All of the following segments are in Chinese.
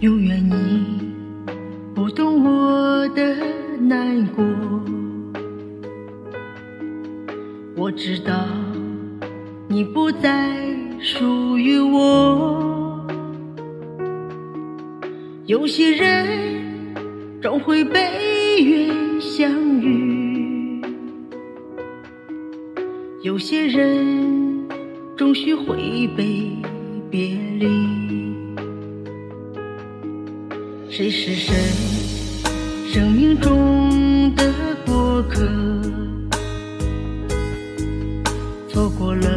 永远你不懂我的难过，我知道你不再属于我。有些人终会被缘相遇，有些人终须会被别离。谁是谁？生命中的过客，错过了，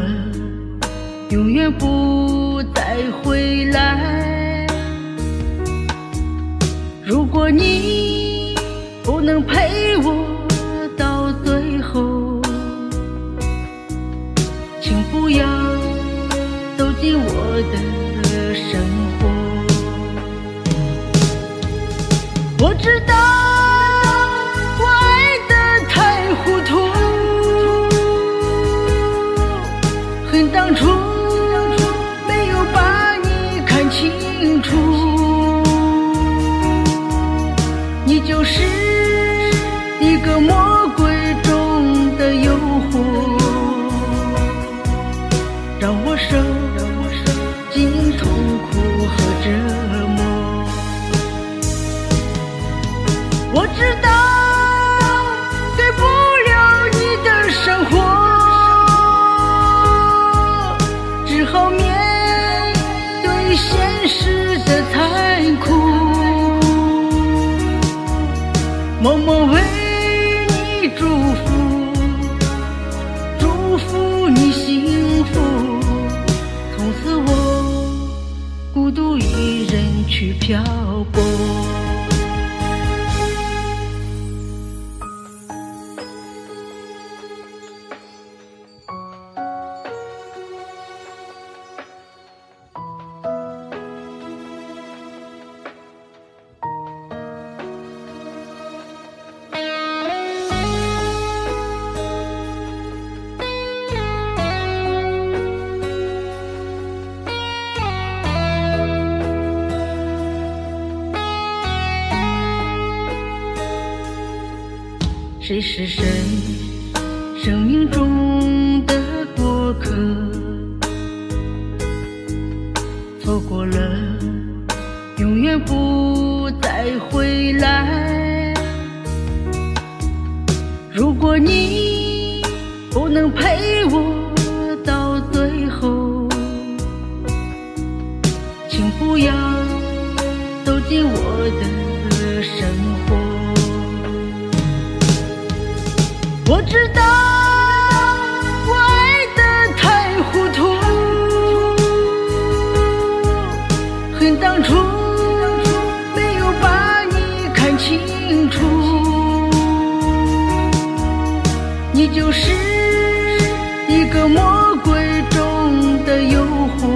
永远不再回来。如果你不能陪我到最后，请不要走进我的生活。我知道我知道给不了你的生活，只好面对现实的残酷，默默为你祝福，祝福你幸福。从此我孤独一人去漂泊。谁是谁？生命中的过客，错过了，永远不再回来。如果你不能陪我到最后，请不要走进我的生活。我知道我爱得太糊涂，恨当初没有把你看清楚。你就是一个魔鬼中的诱惑，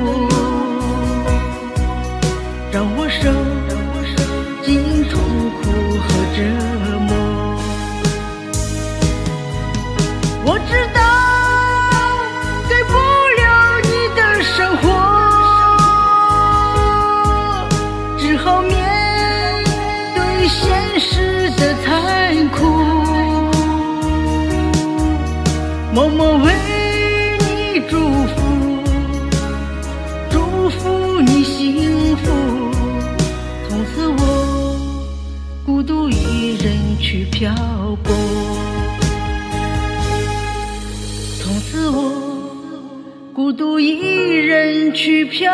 我知道给不了你的生活，只好面对现实的残酷，默默为你祝福，祝福你幸福。从此我孤独一人去漂泊。去漂